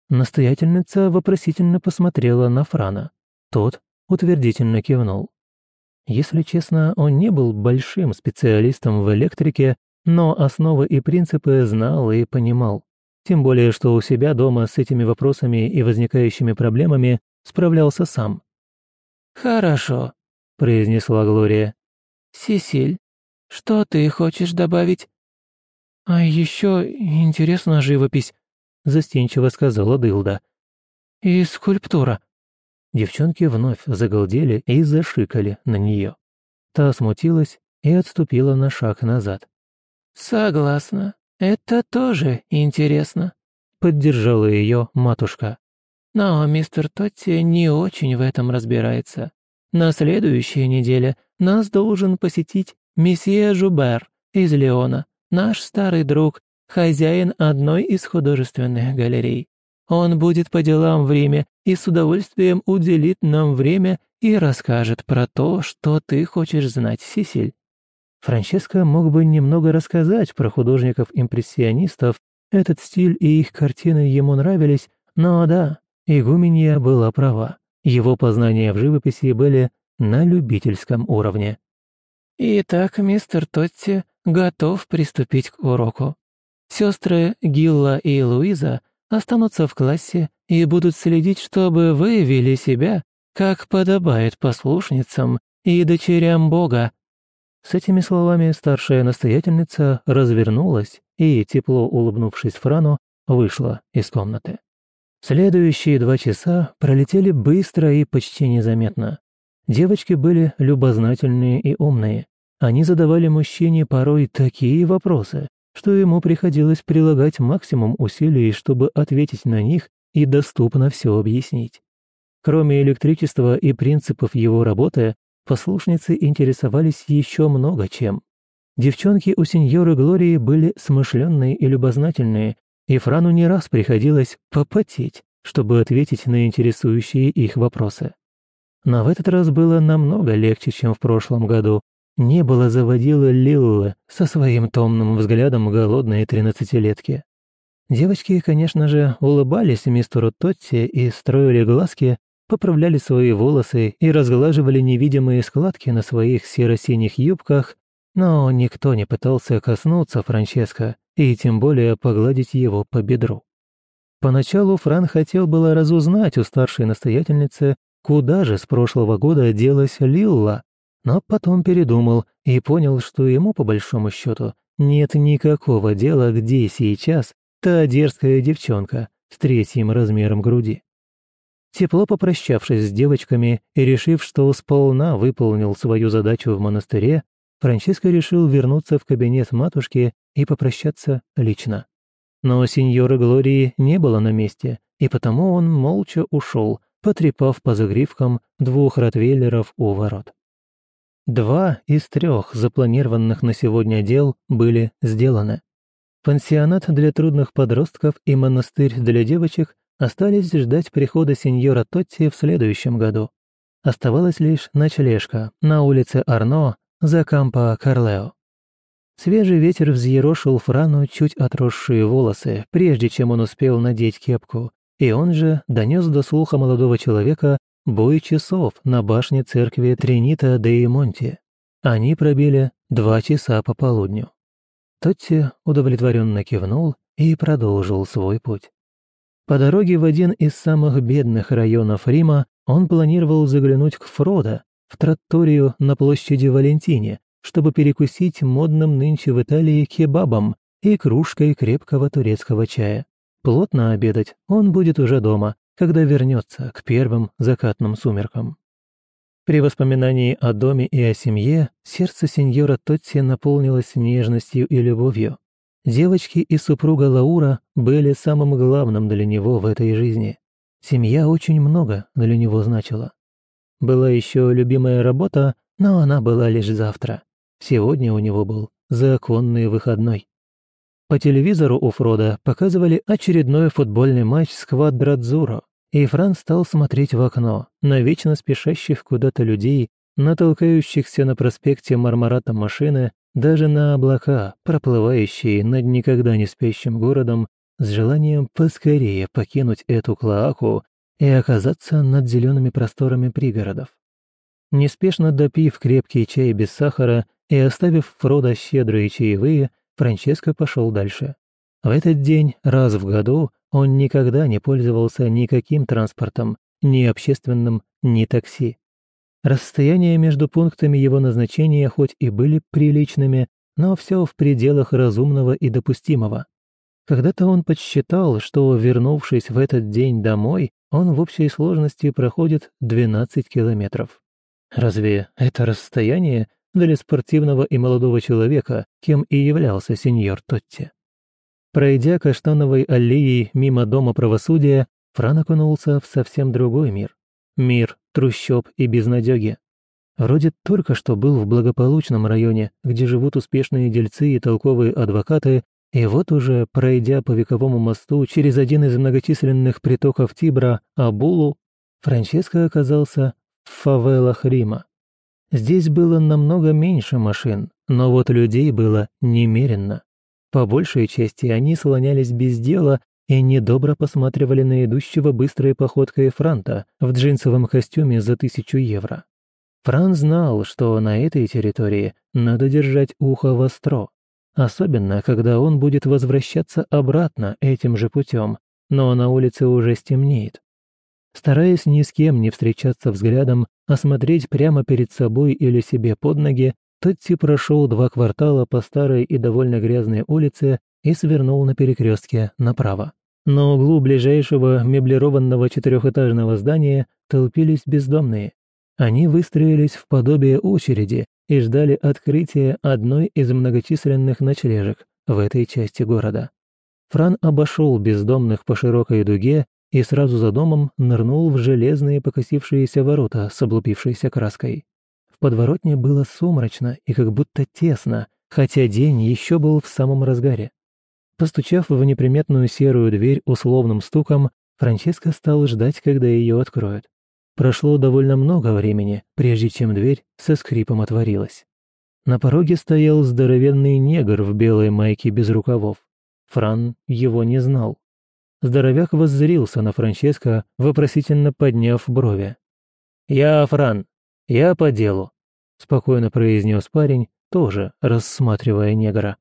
Настоятельница вопросительно посмотрела на Франа. Тот утвердительно кивнул. Если честно, он не был большим специалистом в электрике, но основы и принципы знал и понимал. Тем более, что у себя дома с этими вопросами и возникающими проблемами справлялся сам. «Хорошо», — произнесла Глория. «Сесиль, что ты хочешь добавить?» «А еще интересна живопись», — застенчиво сказала Дылда. «И скульптура». Девчонки вновь загалдели и зашикали на нее. Та смутилась и отступила на шаг назад. «Согласна. Это тоже интересно», — поддержала ее матушка. «Но мистер Тотти не очень в этом разбирается. На следующей неделе нас должен посетить месье Жубер из Леона, наш старый друг, хозяин одной из художественных галерей. Он будет по делам в Риме и с удовольствием уделит нам время и расскажет про то, что ты хочешь знать, Сисиль. Франческо мог бы немного рассказать про художников-импрессионистов, этот стиль и их картины ему нравились, но да, игуменья была права. Его познания в живописи были на любительском уровне. «Итак, мистер Тотти готов приступить к уроку. Сестры Гилла и Луиза останутся в классе и будут следить, чтобы вы вели себя, как подобает послушницам и дочерям Бога, с этими словами старшая настоятельница развернулась и, тепло улыбнувшись Франу, вышла из комнаты. Следующие два часа пролетели быстро и почти незаметно. Девочки были любознательные и умные. Они задавали мужчине порой такие вопросы, что ему приходилось прилагать максимум усилий, чтобы ответить на них и доступно все объяснить. Кроме электричества и принципов его работы, послушницы интересовались еще много чем. Девчонки у сеньоры Глории были смышленные и любознательные, и Франу не раз приходилось попотеть, чтобы ответить на интересующие их вопросы. Но в этот раз было намного легче, чем в прошлом году. Не было заводила Лилла со своим томным взглядом голодной тринадцатилетки. Девочки, конечно же, улыбались мистеру Тотти и строили глазки, поправляли свои волосы и разглаживали невидимые складки на своих серо-синих юбках, но никто не пытался коснуться Франческо и тем более погладить его по бедру. Поначалу Фран хотел было разузнать у старшей настоятельницы, куда же с прошлого года делась Лилла, но потом передумал и понял, что ему, по большому счету, нет никакого дела, где сейчас та дерзкая девчонка с третьим размером груди. Тепло попрощавшись с девочками и решив, что сполна выполнил свою задачу в монастыре, Франческо решил вернуться в кабинет матушки и попрощаться лично. Но сеньора Глории не было на месте, и потому он молча ушел, потрепав по загривкам двух ротвейлеров у ворот. Два из трех запланированных на сегодня дел были сделаны. Пансионат для трудных подростков и монастырь для девочек остались ждать прихода сеньора Тотти в следующем году. Оставалась лишь ночлежка на улице Арно за Кампо Карлео. Свежий ветер взъерошил Франу чуть отросшие волосы, прежде чем он успел надеть кепку, и он же донес до слуха молодого человека бой часов на башне церкви Тринита де Монти. Они пробили два часа по полудню. Тотти удовлетворенно кивнул и продолжил свой путь. По дороге в один из самых бедных районов Рима он планировал заглянуть к Фродо, в тратторию на площади Валентине, чтобы перекусить модным нынче в Италии кебабом и кружкой крепкого турецкого чая. Плотно обедать он будет уже дома, когда вернется к первым закатным сумеркам. При воспоминании о доме и о семье сердце сеньора Тотти наполнилось нежностью и любовью. Девочки и супруга Лаура были самым главным для него в этой жизни. Семья очень много для него значила. Была еще любимая работа, но она была лишь завтра. Сегодня у него был законный выходной. По телевизору у Фрода показывали очередной футбольный матч с Квадрадзуро, и Фран стал смотреть в окно на вечно спешащих куда-то людей, на толкающихся на проспекте Мармарата машины даже на облака, проплывающие над никогда не спящим городом, с желанием поскорее покинуть эту клоаку и оказаться над зелеными просторами пригородов. Неспешно допив крепкий чай без сахара и оставив Фродо щедрые чаевые, Франческо пошел дальше. В этот день, раз в году, он никогда не пользовался никаким транспортом, ни общественным, ни такси. Расстояния между пунктами его назначения хоть и были приличными, но все в пределах разумного и допустимого. Когда-то он подсчитал, что, вернувшись в этот день домой, он в общей сложности проходит 12 километров. Разве это расстояние для спортивного и молодого человека, кем и являлся сеньор Тотти? Пройдя каштановой аллеей мимо Дома правосудия, Фран окунулся в совсем другой мир. Мир трущоб и безнадёги. Вроде только что был в благополучном районе, где живут успешные дельцы и толковые адвокаты, и вот уже, пройдя по вековому мосту через один из многочисленных притоков Тибра, Абулу, Франческо оказался в фавелах Рима. Здесь было намного меньше машин, но вот людей было немеренно. По большей части они слонялись без дела и недобро посматривали на идущего быстрой походкой Франта в джинсовом костюме за тысячу евро. Фран знал, что на этой территории надо держать ухо востро, особенно когда он будет возвращаться обратно этим же путем, но на улице уже стемнеет. Стараясь ни с кем не встречаться взглядом, а смотреть прямо перед собой или себе под ноги, Тотти прошел два квартала по старой и довольно грязной улице и свернул на перекрестке направо. На углу ближайшего меблированного четырехэтажного здания толпились бездомные. Они выстроились в подобие очереди и ждали открытия одной из многочисленных ночлежек в этой части города. Фран обошел бездомных по широкой дуге и сразу за домом нырнул в железные покосившиеся ворота с облупившейся краской. В подворотне было сумрачно и как будто тесно, хотя день еще был в самом разгаре. Постучав в неприметную серую дверь условным стуком, Франческо стал ждать, когда ее откроют. Прошло довольно много времени, прежде чем дверь со скрипом отворилась. На пороге стоял здоровенный негр в белой майке без рукавов. Фран его не знал. Здоровяк воззрился на Франческо, вопросительно подняв брови. «Я Фран, я по делу», — спокойно произнес парень, тоже рассматривая негра.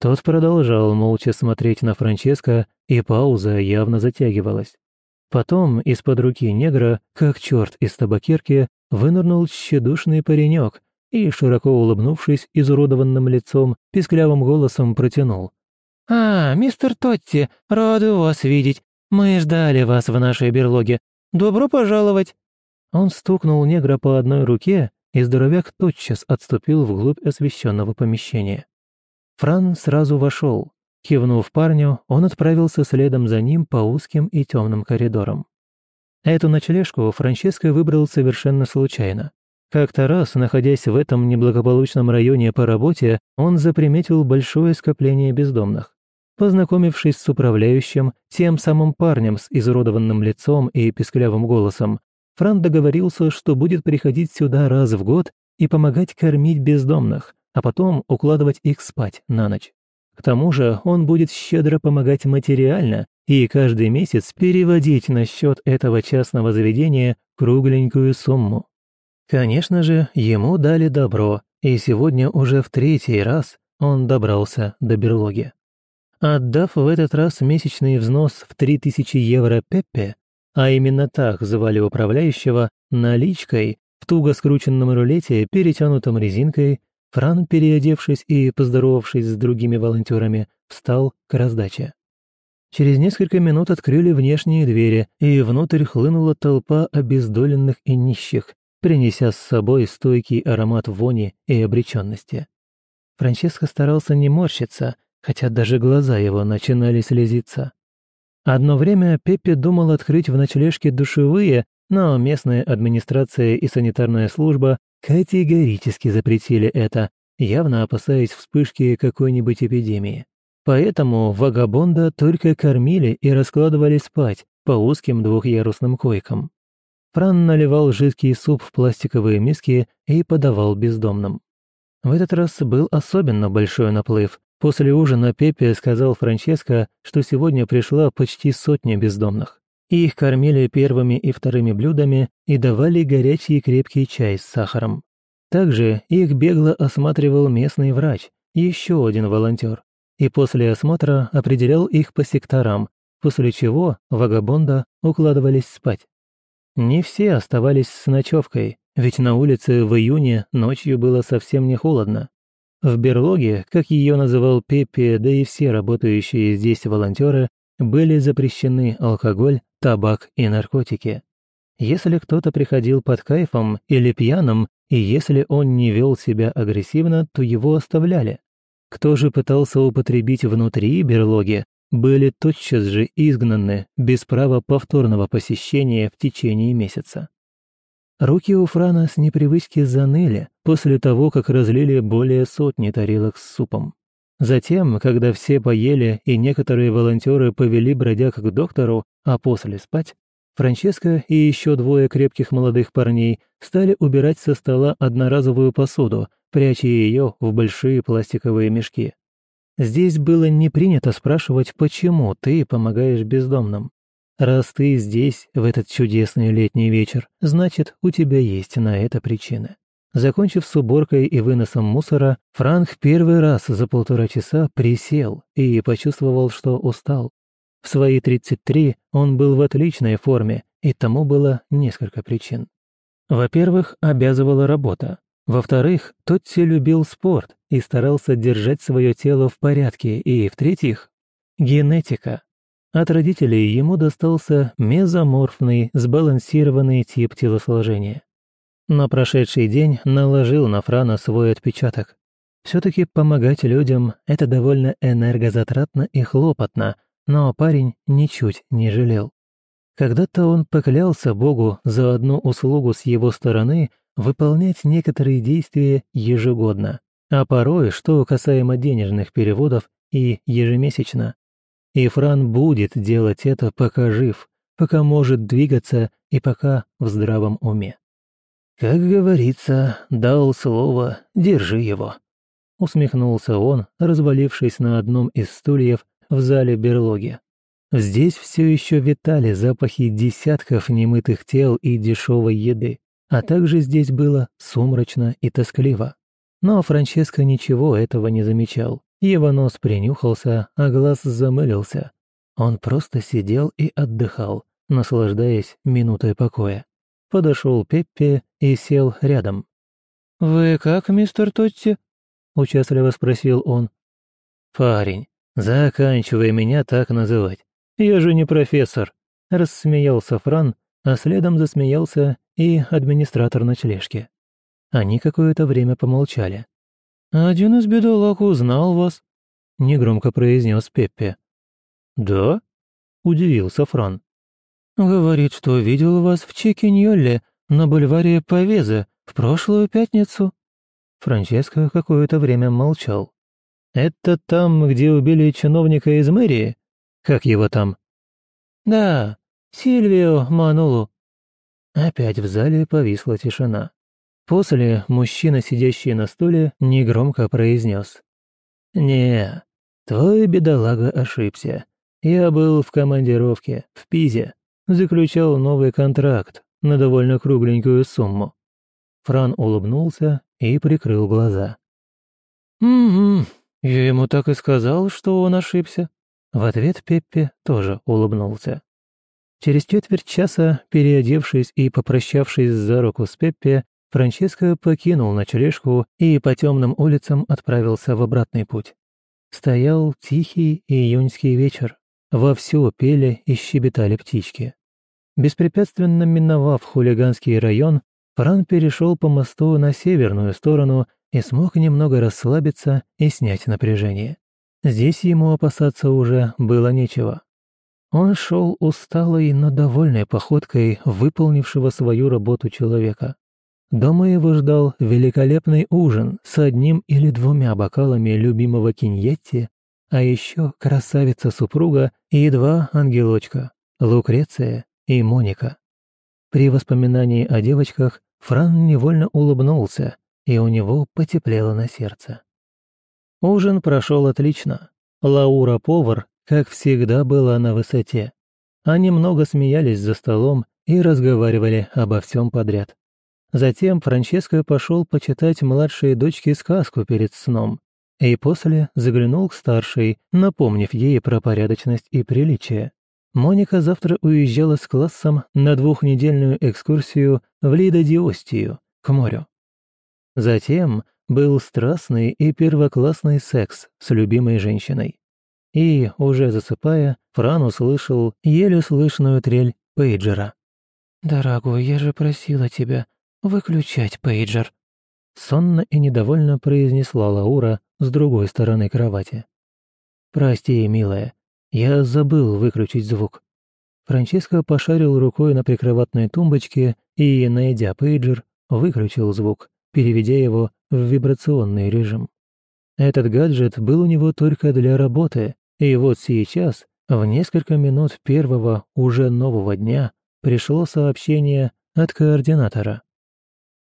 Тот продолжал молча смотреть на Франческо, и пауза явно затягивалась. Потом из-под руки негра, как черт из табакерки, вынырнул тщедушный паренек и, широко улыбнувшись изуродованным лицом, писклявым голосом протянул. «А, мистер Тотти, рады вас видеть. Мы ждали вас в нашей берлоге. Добро пожаловать!» Он стукнул негра по одной руке, и здоровяк тотчас отступил вглубь освещенного помещения. Фран сразу вошел. Кивнув парню, он отправился следом за ним по узким и темным коридорам. Эту ночлежку Франческо выбрал совершенно случайно. Как-то раз, находясь в этом неблагополучном районе по работе, он заприметил большое скопление бездомных. Познакомившись с управляющим, тем самым парнем с изуродованным лицом и писклявым голосом, Фран договорился, что будет приходить сюда раз в год и помогать кормить бездомных, а потом укладывать их спать на ночь. К тому же он будет щедро помогать материально и каждый месяц переводить на счет этого частного заведения кругленькую сумму. Конечно же, ему дали добро, и сегодня уже в третий раз он добрался до берлоги. Отдав в этот раз месячный взнос в 3000 евро Пеппе, а именно так звали управляющего, наличкой, в туго скрученном рулете, перетянутом резинкой, Фран, переодевшись и поздоровавшись с другими волонтерами, встал к раздаче. Через несколько минут открыли внешние двери, и внутрь хлынула толпа обездоленных и нищих, принеся с собой стойкий аромат вони и обреченности. Франческо старался не морщиться, хотя даже глаза его начинали слезиться. Одно время Пеппи думал открыть в ночлежке душевые, но местная администрация и санитарная служба категорически запретили это, явно опасаясь вспышки какой-нибудь эпидемии. Поэтому вагабонда только кормили и раскладывали спать по узким двухъярусным койкам. Фран наливал жидкий суп в пластиковые миски и подавал бездомным. В этот раз был особенно большой наплыв, После ужина Пепе сказал Франческо, что сегодня пришла почти сотня бездомных. Их кормили первыми и вторыми блюдами и давали горячий крепкий чай с сахаром. Также их бегло осматривал местный врач, еще один волонтер, и после осмотра определял их по секторам, после чего вагабонда укладывались спать. Не все оставались с ночевкой, ведь на улице в июне ночью было совсем не холодно. В берлоге, как ее называл Пеппи, да и все работающие здесь волонтеры, были запрещены алкоголь, табак и наркотики. Если кто-то приходил под кайфом или пьяным, и если он не вел себя агрессивно, то его оставляли. Кто же пытался употребить внутри берлоги, были тотчас же изгнаны без права повторного посещения в течение месяца. Руки у Франа с непривычки заныли после того, как разлили более сотни тарелок с супом. Затем, когда все поели и некоторые волонтеры повели бродяг к доктору, а после спать, Франческо и еще двое крепких молодых парней стали убирать со стола одноразовую посуду, пряча ее в большие пластиковые мешки. Здесь было не принято спрашивать, почему ты помогаешь бездомным. Раз ты здесь в этот чудесный летний вечер, значит, у тебя есть на это причины. Закончив с уборкой и выносом мусора, Франк первый раз за полтора часа присел и почувствовал, что устал. В свои 33 он был в отличной форме, и тому было несколько причин. Во-первых, обязывала работа. Во-вторых, Тотти любил спорт и старался держать свое тело в порядке. И, в-третьих, генетика. От родителей ему достался мезоморфный, сбалансированный тип телосложения. На прошедший день наложил на Франа свой отпечаток. Все-таки помогать людям – это довольно энергозатратно и хлопотно – но парень ничуть не жалел. Когда-то он поклялся Богу за одну услугу с его стороны выполнять некоторые действия ежегодно, а порой, что касаемо денежных переводов, и ежемесячно. И Фран будет делать это, пока жив, пока может двигаться и пока в здравом уме. «Как говорится, дал слово, держи его», — усмехнулся он, развалившись на одном из стульев в зале берлоги. Здесь все еще витали запахи десятков немытых тел и дешевой еды, а также здесь было сумрачно и тоскливо. Но Франческо ничего этого не замечал. Его нос принюхался, а глаз замылился. Он просто сидел и отдыхал, наслаждаясь минутой покоя. Подошел Пеппи и сел рядом. «Вы как, мистер Тотти?» – участливо спросил он. «Парень, «Заканчивай меня так называть. Я же не профессор», – рассмеялся Фран, а следом засмеялся и администратор ночлежки. Они какое-то время помолчали. «Один из бедолаг узнал вас», – негромко произнес Пеппи. «Да?» – удивился Фран. «Говорит, что видел вас в Чекиньолле на бульваре Повезе в прошлую пятницу». Франческо какое-то время молчал. Это там, где убили чиновника из мэрии? Как его там? Да, Сильвио Манулу. Опять в зале повисла тишина. После мужчина, сидящий на стуле, негромко произнес. «Не, твой бедолага ошибся. Я был в командировке, в Пизе, заключал новый контракт на довольно кругленькую сумму». Фран улыбнулся и прикрыл глаза. «Угу, «Я ему так и сказал, что он ошибся». В ответ Пеппи тоже улыбнулся. Через четверть часа, переодевшись и попрощавшись за руку с Пеппи, Франческо покинул ночлежку и по темным улицам отправился в обратный путь. Стоял тихий июньский вечер. Вовсю пели и щебетали птички. Беспрепятственно миновав хулиганский район, Фран перешел по мосту на северную сторону и смог немного расслабиться и снять напряжение. Здесь ему опасаться уже было нечего. Он шел усталой, но довольной походкой выполнившего свою работу человека. Дома его ждал великолепный ужин с одним или двумя бокалами любимого киньетти, а еще красавица-супруга и два ангелочка – Лукреция и Моника. При воспоминании о девочках Фран невольно улыбнулся и у него потеплело на сердце. Ужин прошел отлично. Лаура-повар, как всегда, была на высоте. Они много смеялись за столом и разговаривали обо всем подряд. Затем Франческо пошел почитать младшей дочке сказку перед сном, и после заглянул к старшей, напомнив ей про порядочность и приличие. Моника завтра уезжала с классом на двухнедельную экскурсию в Лидо-ди-Остию, к морю. Затем был страстный и первоклассный секс с любимой женщиной. И, уже засыпая, Фран услышал еле слышную трель пейджера. «Дорогой, я же просила тебя выключать пейджер», сонно и недовольно произнесла Лаура с другой стороны кровати. «Прости, милая, я забыл выключить звук». Франческо пошарил рукой на прикроватной тумбочке и, найдя пейджер, выключил звук, переведя его в вибрационный режим. Этот гаджет был у него только для работы, и вот сейчас, в несколько минут первого уже нового дня, пришло сообщение от координатора.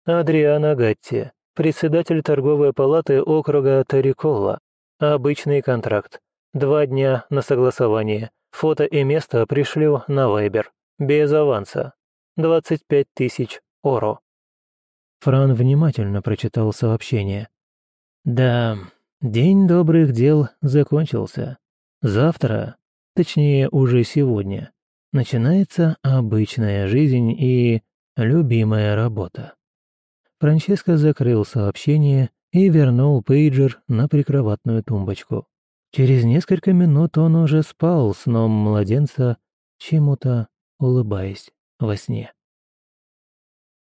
Адриана Гатти, председатель торговой палаты округа Тарикола. Обычный контракт. Два дня на согласование. Фото и место пришлю на Вайбер. Без аванса. 25 тысяч оро. Фран внимательно прочитал сообщение. Да, день добрых дел закончился. Завтра, точнее уже сегодня, начинается обычная жизнь и любимая работа. Франческо закрыл сообщение и вернул пейджер на прикроватную тумбочку. Через несколько минут он уже спал сном младенца, чему-то улыбаясь во сне.